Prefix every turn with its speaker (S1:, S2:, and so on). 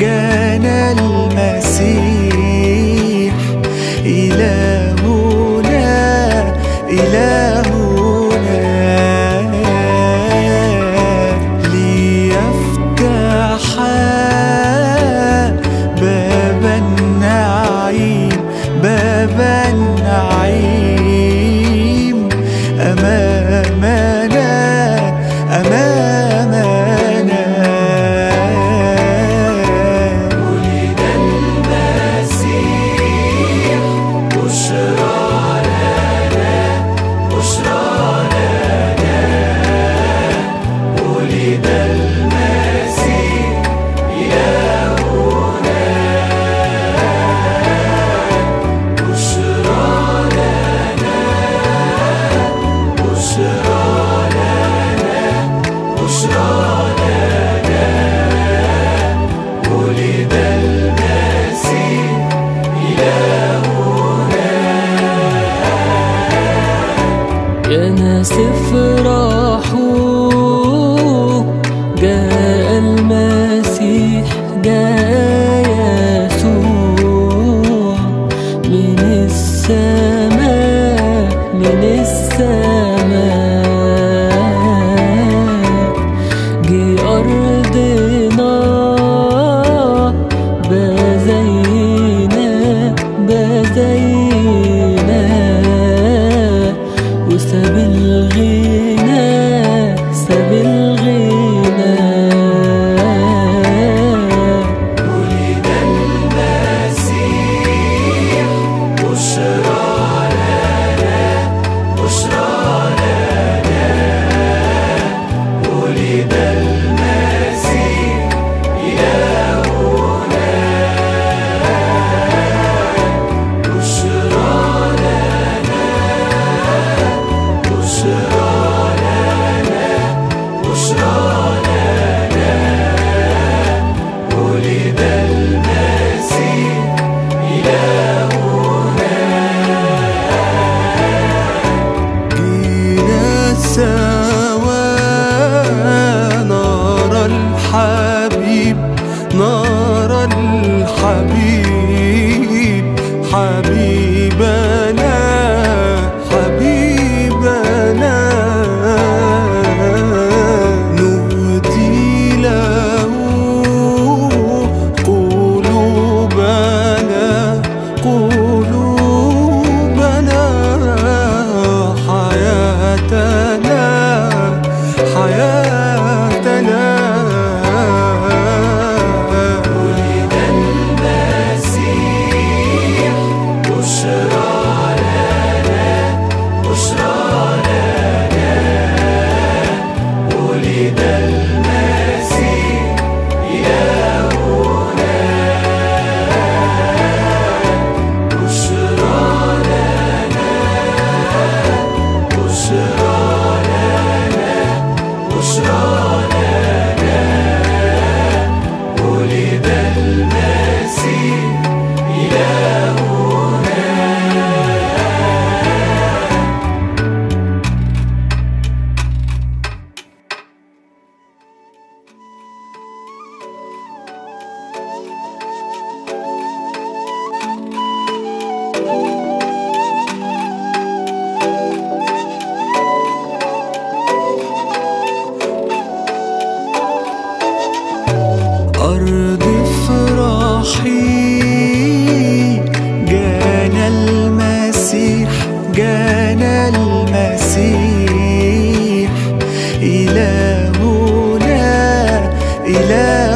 S1: جانا المسيح إلهنا
S2: إله من السماء من السماء.
S1: yeah. Higher. إلهنا إلهنا.